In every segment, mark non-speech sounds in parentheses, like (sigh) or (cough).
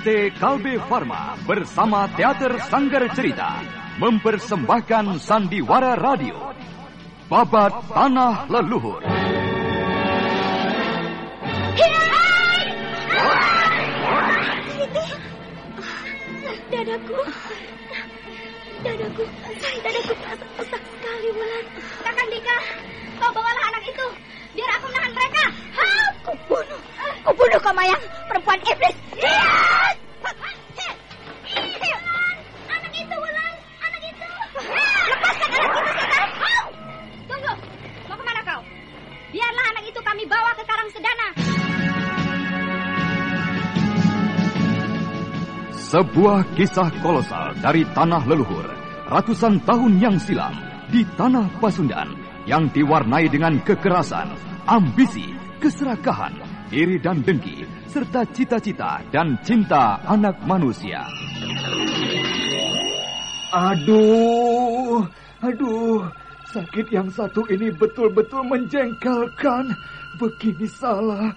PT Kalbe Farma bersama Teater Sanggar Cerita mempersembahkan Sandiwara Radio Babat Tanah Leluhur. Dadaku. Dadaku. Dadaku sesak sekali, Wulan. Kakak Dika, kau bawalah anak itu. Biar aku menahan mereka. Aku bunuh. Aku bunuh kau, Mayang. Perempuan iblis. Lihat! Sebuah kisah kolosal dari tanah leluhur ratusan tahun yang silam di tanah Pasundan yang diwarnai dengan kekerasan, ambisi, keserakahan, iri dan dengki, serta cita-cita dan cinta anak manusia. Aduh, aduh, sakit yang satu ini betul-betul menjengkelkan. Begini salah,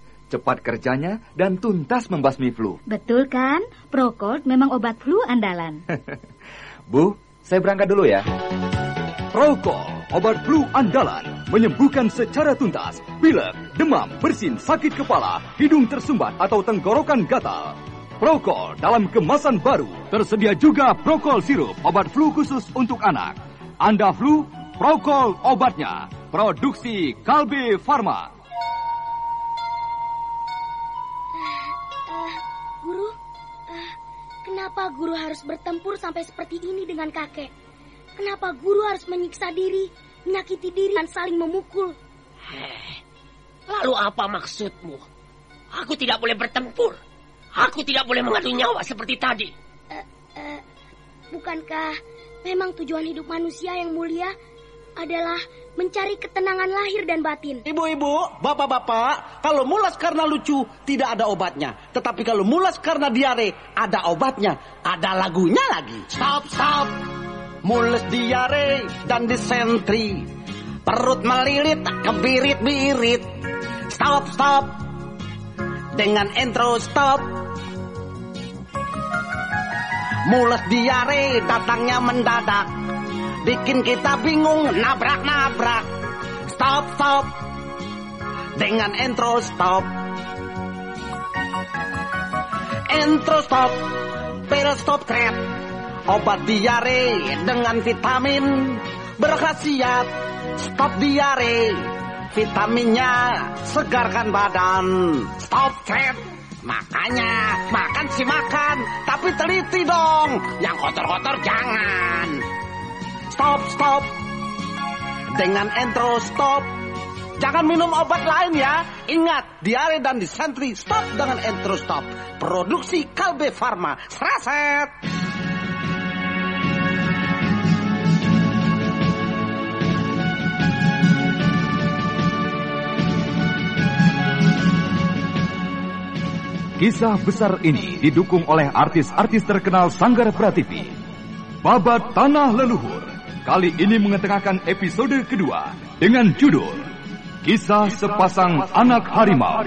cepat kerjanya dan tuntas membasmi flu. Betul kan? Procold memang obat flu andalan. (laughs) Bu, saya berangkat dulu ya. Prokol, obat flu andalan, menyembuhkan secara tuntas pilek, demam, bersin, sakit kepala, hidung tersumbat atau tenggorokan gatal. Prokol dalam kemasan baru, tersedia juga Prokol sirup, obat flu khusus untuk anak. Anda flu, Prokol obatnya. Produksi Kalbe Farma. Kenapa guru harus bertempur sampai seperti ini dengan kakek? Kenapa guru harus menyiksa diri, menyakiti diri, dan saling memukul? Lalu apa maksudmu? Aku tidak boleh bertempur. Aku tidak boleh mengadu nyawa seperti tadi. Eh, bukankah memang tujuan hidup manusia yang mulia adalah mencari ketenangan lahir dan batin? Ibu-ibu, bapak-bapak, kalau mulas karena lucu tidak ada obatnya. Tetapi kalau mulas karena diare ada obatnya. Ada lagunya lagi. Stop, stop. Mules diare dan disentri. Perut melilit, kebirit-birit. Stop, stop. Dengan intro stop. Mules diare datangnya mendadak. Bikin kita bingung nabrak-nabrak. Stop, stop. Dengan intro stop. Intro stop. Pil stop trap. Obat diare dengan vitamin berkhasiat. Stop diare. Vitaminnya segarkan badan. Stop trap. Makanya makan sih makan, tapi teliti dong. Yang kotor-kotor jangan. Stop, stop. Dengan intro stop. Jangan minum obat lain ya. Ingat, diare dan disentri stop dengan intro stop. Produksi Kalbe Farma. Seraset. Kisah besar ini didukung oleh artis-artis terkenal Sanggar Prativi. Babat Tanah Leluhur kali ini mengetengahkan episode kedua dengan judul Kisah Sepasang Anak Harimau.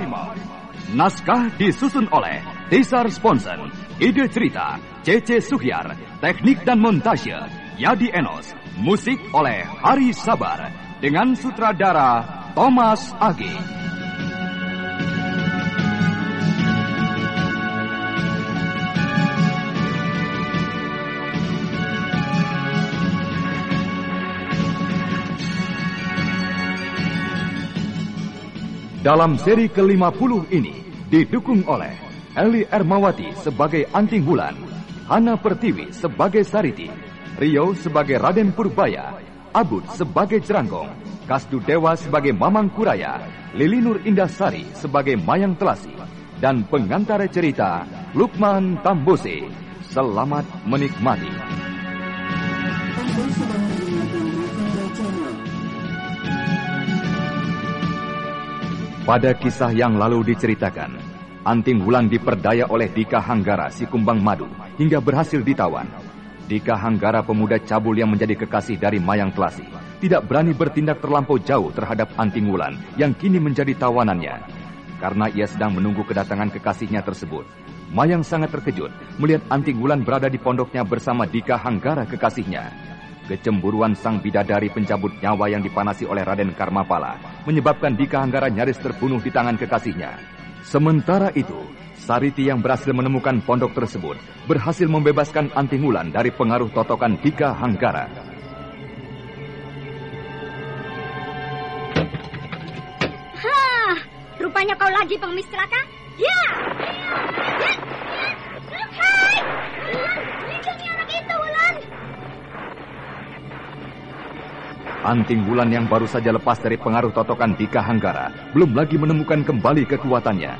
Naskah disusun oleh Tisar Sponsen, ide cerita Cece Suhyar, teknik dan montase Yadi Enos, musik oleh Hari Sabar dengan sutradara Thomas Agi. Dalam seri ke-50 ini didukung oleh Eli Ermawati sebagai Anting Wulan, Hana Pertiwi sebagai Sariti, Rio sebagai Raden Purbaya, Abud sebagai Jeranggong, Kasdu Dewa sebagai Mamang Kuraya, Lili Nur Indasari sebagai Mayang Telasi, dan pengantar cerita Lukman Tambose. Selamat menikmati. Pada kisah yang lalu diceritakan, Anting Wulan diperdaya oleh Dika Hanggara si kumbang madu hingga berhasil ditawan. Dika Hanggara pemuda cabul yang menjadi kekasih dari Mayang Telasi tidak berani bertindak terlampau jauh terhadap Anting Wulan yang kini menjadi tawanannya. Karena ia sedang menunggu kedatangan kekasihnya tersebut. Mayang sangat terkejut melihat Anting Wulan berada di pondoknya bersama Dika Hanggara kekasihnya. Kecemburuan sang bidadari pencabut nyawa yang dipanasi oleh Raden Karmapala menyebabkan Dika Hanggara nyaris terbunuh di tangan kekasihnya. Sementara itu, Sariti yang berhasil menemukan pondok tersebut berhasil membebaskan Antingulan dari pengaruh totokan Dika Hanggara. Hah, rupanya kau lagi pengemis celaka? Ya! Ya! Anting Wulan yang baru saja lepas dari pengaruh totokan Dika Hanggara belum lagi menemukan kembali kekuatannya.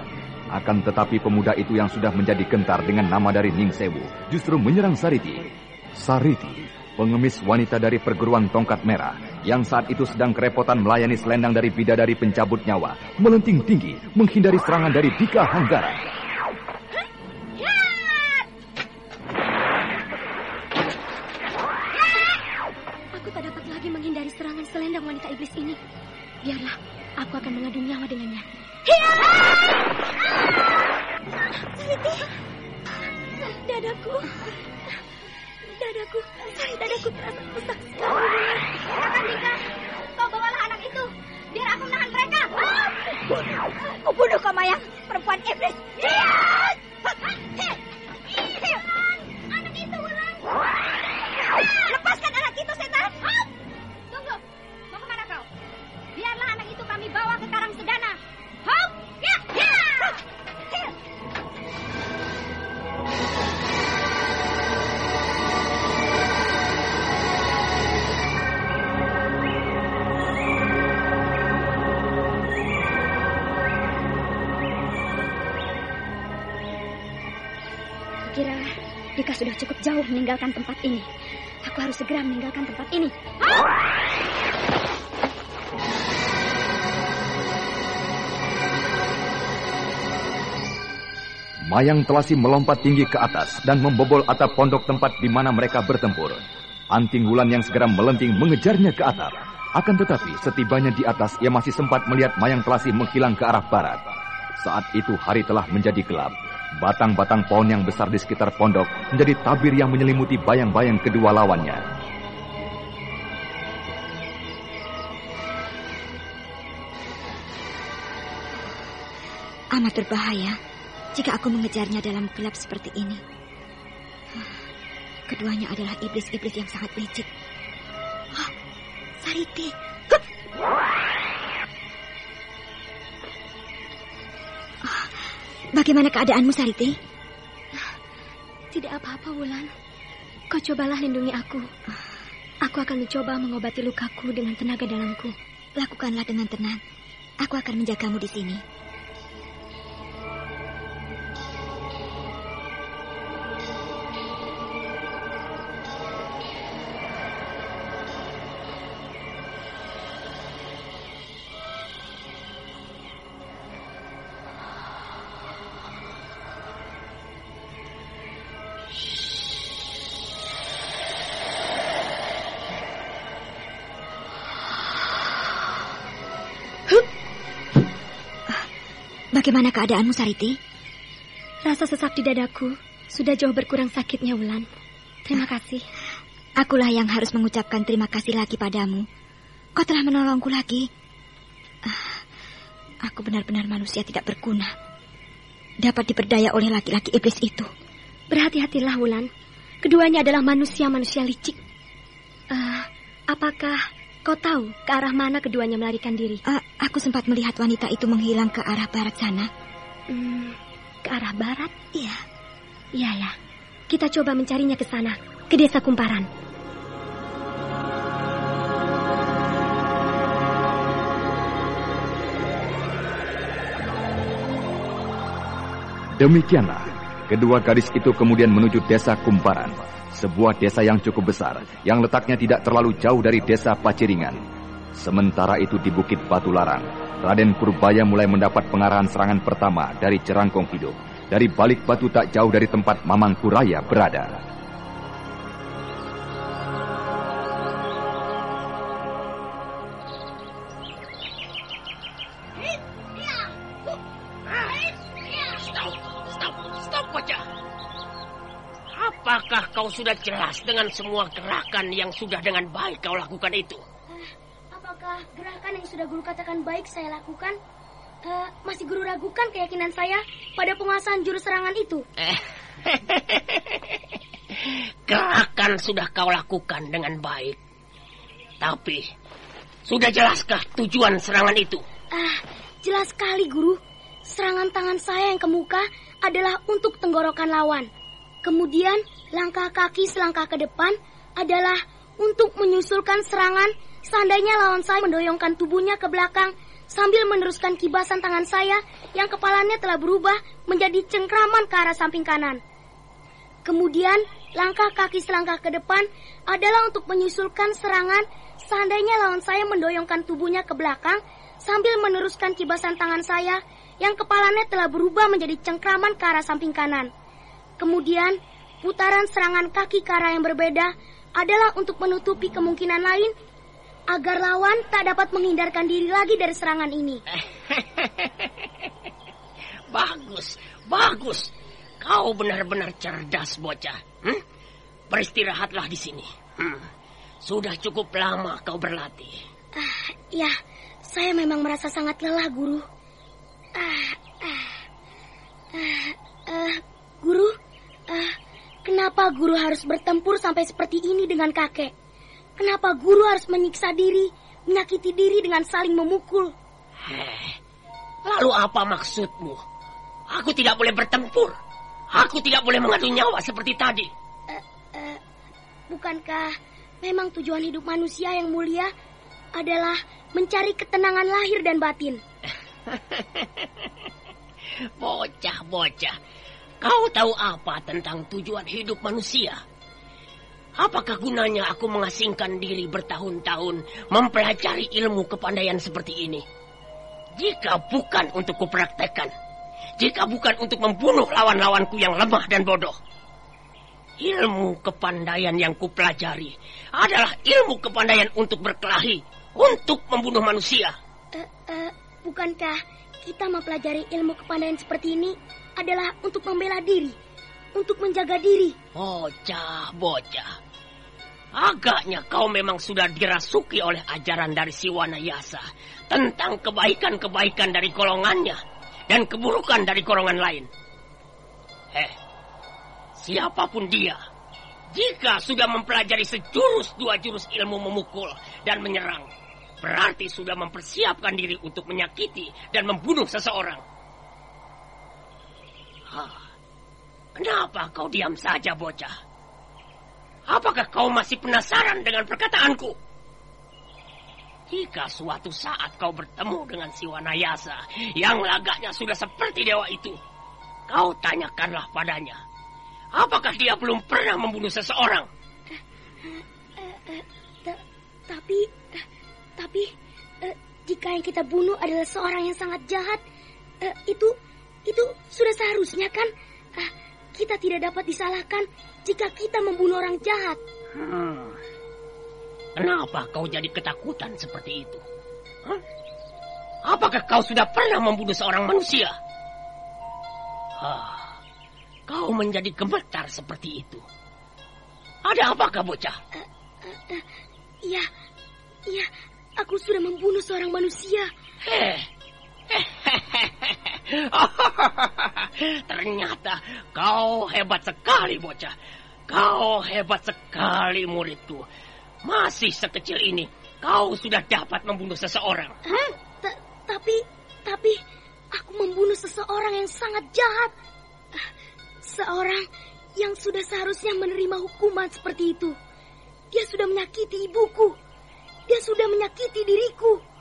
Akan tetapi pemuda itu yang sudah menjadi gentar dengan nama dari Ning Sewu justru menyerang Sariti. Sariti, pengemis wanita dari perguruan tongkat merah yang saat itu sedang kerepotan melayani selendang dari bidadari pencabut nyawa, melenting tinggi menghindari serangan dari Dika Hanggara. Biarlah, aku akan mengadu nyawa dengannya. Sudah cukup jauh meninggalkan tempat ini. Aku harus segera meninggalkan tempat ini. Mayang Telasi melompat tinggi ke atas dan membobol atap pondok tempat di mana mereka bertempur. Anting Wulan yang segera melenting mengejarnya ke atap. Akan tetapi setibanya di atas ia masih sempat melihat Mayang Telasi menghilang ke arah barat. Saat itu hari telah menjadi gelap. Batang-batang pohon yang besar di sekitar pondok menjadi tabir yang menyelimuti bayang-bayang kedua lawannya. Amat berbahaya jika aku mengejarnya dalam gelap seperti ini. Keduanya adalah iblis-iblis yang sangat licik. Hah, Sariti. Hup! Bagaimana keadaanmu, Sariti? Tidak apa-apa, Wulan. Kau cobalah lindungi aku. Aku akan mencoba mengobati lukaku dengan tenaga dalamku. Lakukanlah dengan tenang. Aku akan menjagamu di sini. Bagaimana keadaanmu, Sariti? Rasa sesak di dadaku sudah jauh berkurang sakitnya, Wulan. Terima kasih. Akulah yang harus mengucapkan terima kasih lagi padamu. Kau telah menolongku lagi. Ah, Aku benar-benar manusia tidak berguna. Dapat diperdaya oleh laki-laki iblis itu. Berhati-hatilah, Wulan. Keduanya adalah manusia-manusia licik. Ah, apakah kau tahu ke arah mana keduanya melarikan diri? aku sempat melihat wanita itu menghilang ke arah barat sana. Hmm, ke arah barat? Iya. Iya ya. Kita coba mencarinya ke sana, ke desa Kumparan. Demikianlah Kedua gadis itu kemudian menuju desa Kumparan, sebuah desa yang cukup besar, yang letaknya tidak terlalu jauh dari desa Paciringan. Sementara itu di Bukit Batu Larang, Raden Purbaya mulai mendapat pengarahan serangan pertama dari Cerangkong Hidup, dari balik batu tak jauh dari tempat Mamang Kuraya berada. Sudah jelas dengan semua gerakan yang sudah dengan baik kau lakukan itu? Uh, apakah gerakan yang sudah guru katakan baik saya lakukan? Uh, masih guru ragukan keyakinan saya pada penguasaan jurus serangan itu? Eh, (laughs) gerakan sudah kau lakukan dengan baik. Tapi, sudah jelaskah tujuan serangan itu? Ah, uh, jelas sekali guru. Serangan tangan saya yang ke muka adalah untuk tenggorokan lawan. Kemudian langkah kaki selangkah ke depan adalah untuk menyusulkan serangan seandainya lawan saya mendoyongkan tubuhnya ke belakang sambil meneruskan kibasan tangan saya yang kepalanya telah berubah menjadi cengkraman ke arah samping kanan. Kemudian langkah kaki selangkah ke depan adalah untuk menyusulkan serangan seandainya lawan saya mendoyongkan tubuhnya ke belakang sambil meneruskan kibasan tangan saya yang kepalanya telah berubah menjadi cengkraman ke arah samping kanan. Kemudian, putaran serangan kaki ke arah yang berbeda adalah untuk menutupi kemungkinan lain agar lawan tak dapat menghindarkan diri lagi dari serangan ini. (laughs) bagus, bagus. Kau benar-benar cerdas, bocah. Hmm? Beristirahatlah di sini. Hmm. Sudah cukup lama kau berlatih. Ah, ya, saya memang merasa sangat lelah, guru. Ah, ah, ah, ah, guru, Ah, kenapa guru harus bertempur sampai seperti ini dengan kakek? Kenapa guru harus menyiksa diri, menyakiti diri dengan saling memukul? Heh, lalu apa maksudmu? Aku tidak boleh bertempur. Aku tidak boleh mengadu nyawa seperti tadi. Uh, uh, bukankah memang tujuan hidup manusia yang mulia adalah mencari ketenangan lahir dan batin? (laughs) bocah, bocah. Kau tahu apa tentang tujuan hidup manusia? Apakah gunanya aku mengasingkan diri bertahun-tahun mempelajari ilmu kepandaian seperti ini? Jika bukan untuk kupraktekkan, jika bukan untuk membunuh lawan-lawanku yang lemah dan bodoh. Ilmu kepandaian yang kupelajari adalah ilmu kepandaian untuk berkelahi, untuk membunuh manusia. Uh, uh, bukankah kita mempelajari ilmu kepandaian seperti ini adalah untuk membela diri, untuk menjaga diri. Bocah, bocah. Agaknya kau memang sudah dirasuki oleh ajaran dari Siwana Yasa tentang kebaikan-kebaikan dari golongannya dan keburukan dari golongan lain. Eh, siapa pun dia, jika sudah mempelajari sejurus dua jurus ilmu memukul dan menyerang, Berarti sudah mempersiapkan diri untuk menyakiti dan membunuh seseorang. Hah, kenapa kau diam saja, bocah? Apakah kau masih penasaran dengan perkataanku? Jika suatu saat kau bertemu dengan si Wanayasa yang lagaknya sudah seperti dewa itu, kau tanyakanlah padanya. Apakah dia belum pernah membunuh seseorang? Uh, uh, uh, tapi tapi jika yang kita bunuh adalah seorang yang sangat jahat, itu itu sudah seharusnya kan uh, kita tidak dapat disalahkan jika kita membunuh orang jahat. Hmm. Kenapa kau jadi ketakutan seperti itu? Huh? Apakah kau sudah pernah membunuh seorang manusia? Ah, kau menjadi gemetar seperti itu. Ada apakah bocah? Uh, uh, uh, iya, iya, Aku sudah membunuh seorang manusia. Heh. (laughs) Ternyata kau hebat sekali, bocah. Kau hebat sekali, muridku. Masih sekecil ini, kau sudah dapat membunuh seseorang. Tapi, tapi, aku membunuh seseorang yang sangat jahat. Seorang yang sudah seharusnya menerima hukuman seperti itu. Dia sudah menyakiti ibuku. Dia sudah menyakiti diriku.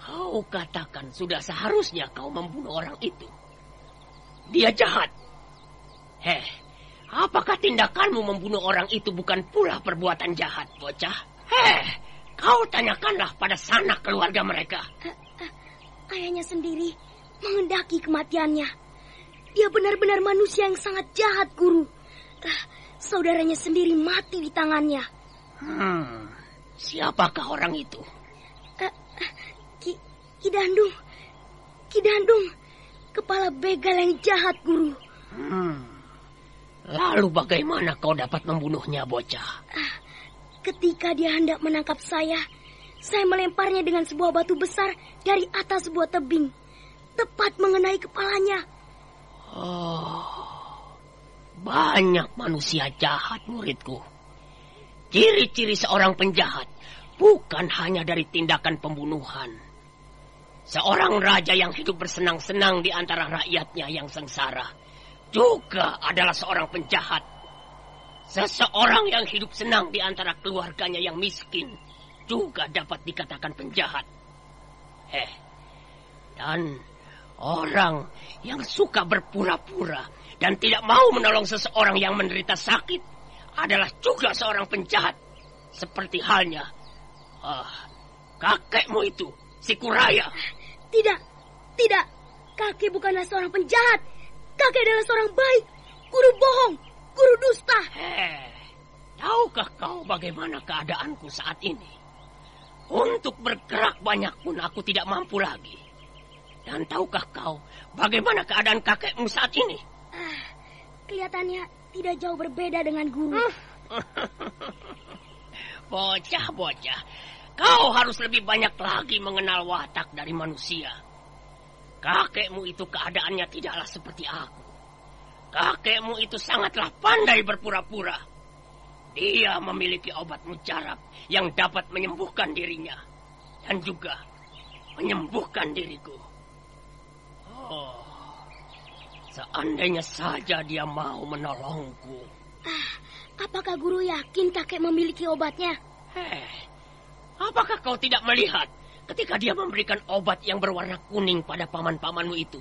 Kau katakan sudah seharusnya kau membunuh orang itu. Dia jahat. Heh, apakah tindakanmu membunuh orang itu bukan pula perbuatan jahat, bocah? Heh, kau tanyakanlah pada sanak keluarga mereka. Ayahnya sendiri mengendaki kematiannya. Dia benar-benar manusia yang sangat jahat, Guru. Ah, saudaranya sendiri mati di tangannya. Hmm, siapakah orang itu? Dandung. Ki Dandung. Kepala begal yang jahat, Guru. Hmm. Lalu bagaimana kau dapat membunuhnya, bocah? Ketika dia hendak menangkap saya, saya melemparnya dengan sebuah batu besar dari atas sebuah tebing. Tepat mengenai kepalanya. Oh, banyak manusia jahat, muridku. Ciri-ciri seorang penjahat bukan hanya dari tindakan pembunuhan. Seorang raja yang hidup bersenang-senang di antara rakyatnya yang sengsara juga adalah seorang penjahat. Seseorang yang hidup senang di antara keluarganya yang miskin juga dapat dikatakan penjahat. Eh, dan orang yang suka berpura-pura dan tidak mau menolong seseorang yang menderita sakit adalah juga seorang penjahat. Seperti halnya ah, kakekmu itu, si Kuraya. Tidak, tidak. Kakek bukanlah seorang penjahat. Kakek adalah seorang baik. Guru bohong. Guru dusta. Eh, tahukah kau bagaimana keadaanku saat ini? Untuk bergerak banyak pun aku tidak mampu lagi. Dan tahukah kau bagaimana keadaan kakekmu saat ini? Ah, kelihatannya tidak jauh berbeda dengan guru. (laughs) Bocah-bocah, kau harus lebih banyak lagi mengenal watak dari manusia. Kakekmu itu keadaannya tidaklah seperti aku. Kakekmu itu sangatlah pandai berpura-pura. Dia memiliki obat mujarab yang dapat menyembuhkan dirinya. Dan juga menyembuhkan diriku. Oh, seandainya saja dia mau menolongku. Ah, apakah guru yakin kakek memiliki obatnya? Heh, apakah kau tidak melihat ketika dia memberikan obat yang berwarna kuning pada paman-pamanmu itu?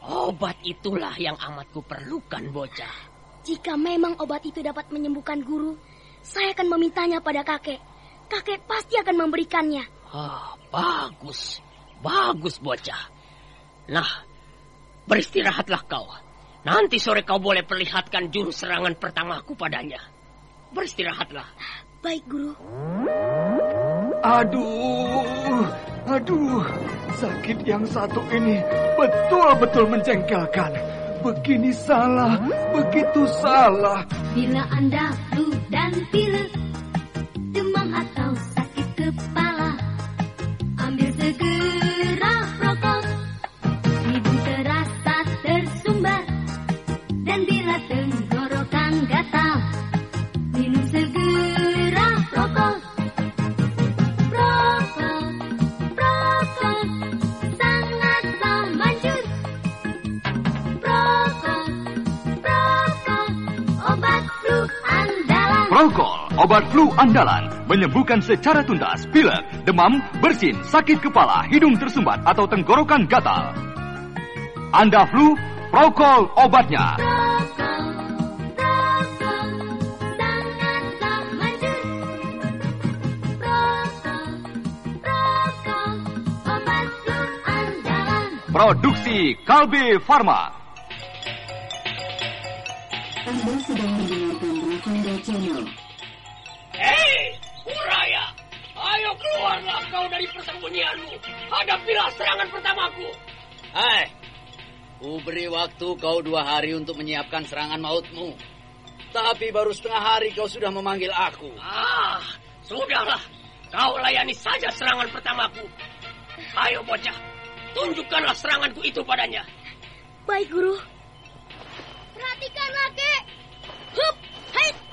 Obat itulah yang amat kuperlukan, bocah. Jika memang obat itu dapat menyembuhkan guru, saya akan memintanya pada kakek. Kakek pasti akan memberikannya. Ah, bagus. Bagus, bocah. Nah, beristirahatlah kau. Nanti sore kau boleh perlihatkan jurus serangan pertamaku padanya. Beristirahatlah. Baik, guru. Aduh, aduh, sakit yang satu ini betul-betul menjengkelkan. Begini salah, begitu salah. Bila Anda flu dan pilek, Prokol, obat flu andalan, menyembuhkan secara tuntas pilek, demam, bersin, sakit kepala, hidung tersumbat atau tenggorokan gatal. Anda flu, Prokol obatnya. Produksi Kalbe Farma. Anda sedang mendengarkan Channel. Hei, Uraya! Ayo keluarlah kau dari persembunyianmu. Hadapilah serangan pertamaku. Hai, ku beri waktu kau dua hari untuk menyiapkan serangan mautmu. Tapi baru setengah hari kau sudah memanggil aku. Ah, sudahlah. Kau layani saja serangan pertamaku. Ayo bocah, tunjukkanlah seranganku itu padanya. Baik, guru. Perhatikanlah, kek. Hup,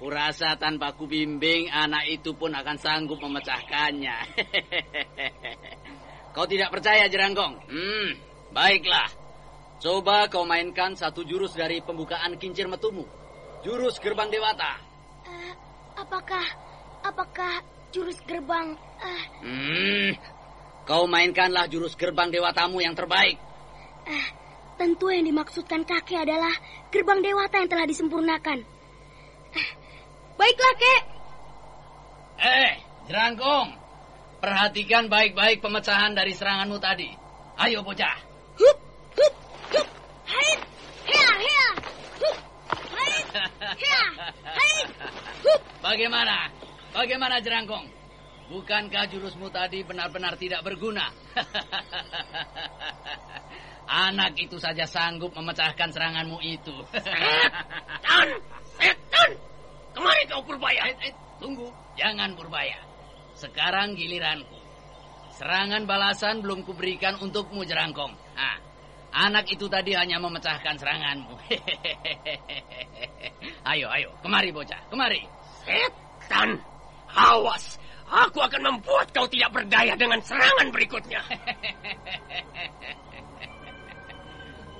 Kurasa tanpa kubimbing anak itu pun akan sanggup memecahkannya. (laughs) kau tidak percaya Jeranggong? Hmm, baiklah. Coba kau mainkan satu jurus dari pembukaan kincir metumu. Jurus gerbang dewata. Eh, apakah apakah jurus gerbang eh, Hmm, kau mainkanlah jurus gerbang dewatamu yang terbaik. eh, tentu yang dimaksudkan kakek adalah gerbang dewata yang telah disempurnakan. Eh, baiklah, Kek. Eh, Jeranggong. Perhatikan baik-baik pemecahan dari seranganmu tadi. Ayo bocah. Hup, hup, hup. Hai, hea, hea. Hup. Hai, hea, hai. Hup. Bagaimana? Bagaimana Jeranggong? Bukankah jurusmu tadi benar-benar tidak berguna? (laughs) Anak itu saja sanggup memecahkan seranganmu itu. Kau Purbaya. Eh, eh, tunggu, jangan Purbaya. Sekarang giliranku. Serangan balasan belum kuberikan untukmu Jerangkong. Ah, anak itu tadi hanya memecahkan seranganmu. (laughs) ayo, ayo, kemari bocah, kemari. Setan! Awas! Aku akan membuat kau tidak berdaya dengan serangan berikutnya. (laughs)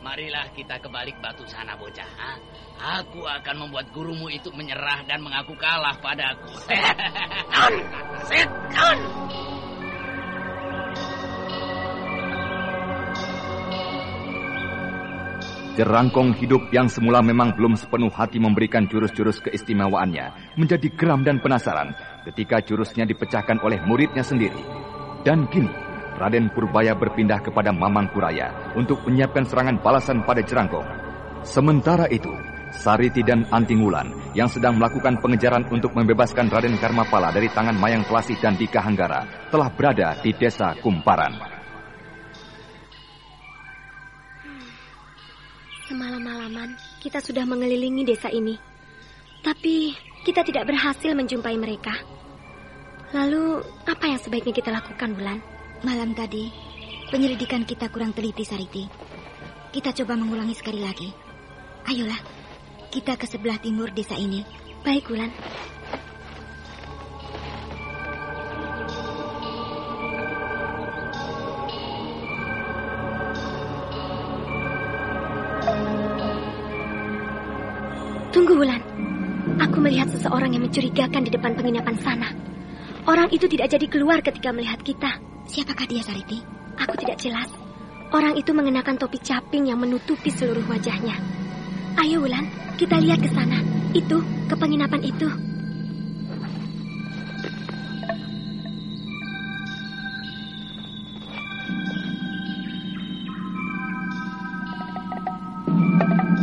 Marilah kita kebalik batu sana bocah. ah. Aku akan membuat gurumu itu menyerah dan mengaku kalah padaku. (laughs) Setan! Hidup yang semula memang belum sepenuh hati memberikan jurus-jurus keistimewaannya menjadi geram dan penasaran ketika jurusnya dipecahkan oleh muridnya sendiri. Dan kini, Raden Purbaya berpindah kepada Mamang Kuraya untuk menyiapkan serangan balasan pada Jerangkong. Sementara itu, Sariti dan Antingulan yang sedang melakukan pengejaran untuk membebaskan Raden Karmapala dari tangan Mayang Kelasi dan Dika Hanggara telah berada di desa Kumparan. Semalam-malaman kita sudah mengelilingi desa ini. Tapi kita tidak berhasil menjumpai mereka. Lalu apa yang sebaiknya kita lakukan, Bulan? Malam tadi, penyelidikan kita kurang teliti, Sariti. Kita coba mengulangi sekali lagi. Ayolah, kita ke sebelah timur desa ini. Baik, Bulan. Tunggu, Wulan. Aku melihat seseorang yang mencurigakan di depan penginapan sana. Orang itu tidak jadi keluar ketika melihat kita. Siapakah dia, Sariti? Aku tidak jelas. Orang itu mengenakan topi caping yang menutupi seluruh wajahnya. Ayo, Wulan, kita lihat ke sana. Itu, ke penginapan itu.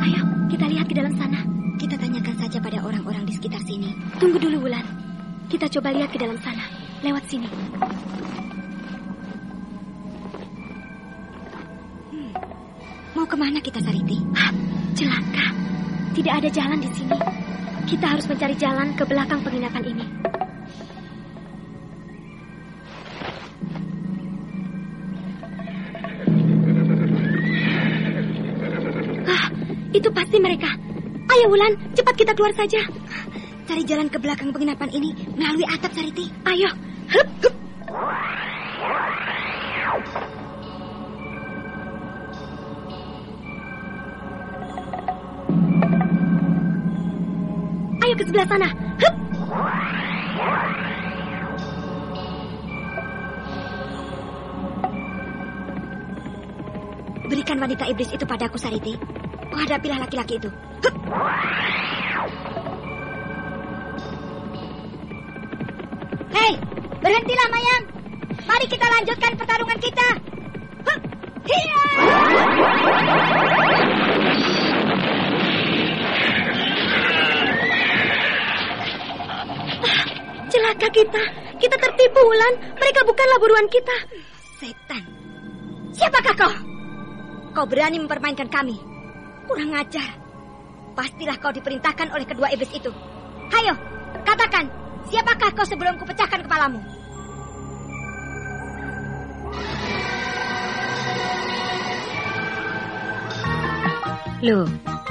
Ayo, kita lihat ke dalam sana. Kita tanyakan saja pada orang-orang di sekitar sini. Tunggu dulu, Wulan. Kita coba lihat ke dalam sana. Lewat sini. Ke mana kita, Sariti? Hah, celaka. Tidak ada jalan di sini. Kita harus mencari jalan ke belakang penginapan ini. Ah, itu pasti mereka. Ayo Wulan, cepat kita keluar saja. Cari jalan ke belakang penginapan ini melalui atap Sariti. Ayo. Hup, hup. Sebelah sana. Hup. Berikan wanita iblis itu padaku, Sariti. Oh, hadapilah laki-laki itu. Hei, berhentilah Mayang. Mari kita lanjutkan pertarungan kita. Hup. Hiya! Celaka kita. Kita tertipu, Wulan. Mereka bukanlah buruan kita. Setan. Siapakah kau? Kau berani mempermainkan kami. Kurang ajar. Pastilah kau diperintahkan oleh kedua iblis itu. Hayo, katakan, siapakah kau sebelum kupecahkan kepalamu? Loh,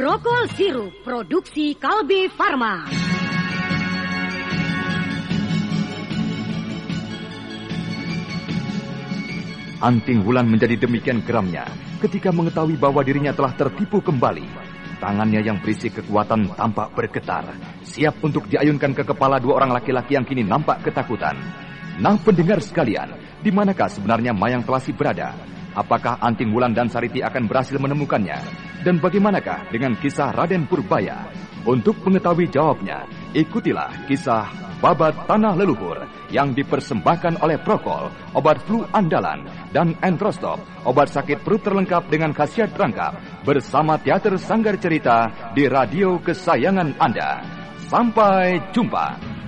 Prokol sirup produksi Kalbe Farma. Anting Wulan menjadi demikian geramnya ketika mengetahui bahwa dirinya telah tertipu kembali. Tangannya yang berisi kekuatan tampak bergetar, siap untuk diayunkan ke kepala dua orang laki-laki yang kini nampak ketakutan. Nah pendengar sekalian, di manakah sebenarnya Mayang Telasi berada? Apakah Anting Wulan dan Sariti akan berhasil menemukannya? Dan bagaimanakah dengan kisah Raden Purbaya? Untuk mengetahui jawabnya, ikutilah kisah Babat Tanah Leluhur yang dipersembahkan oleh Prokol, obat flu andalan, dan Entrostop, obat sakit perut terlengkap dengan khasiat rangkap, bersama Teater Sanggar Cerita di radio kesayangan Anda. Sampai jumpa.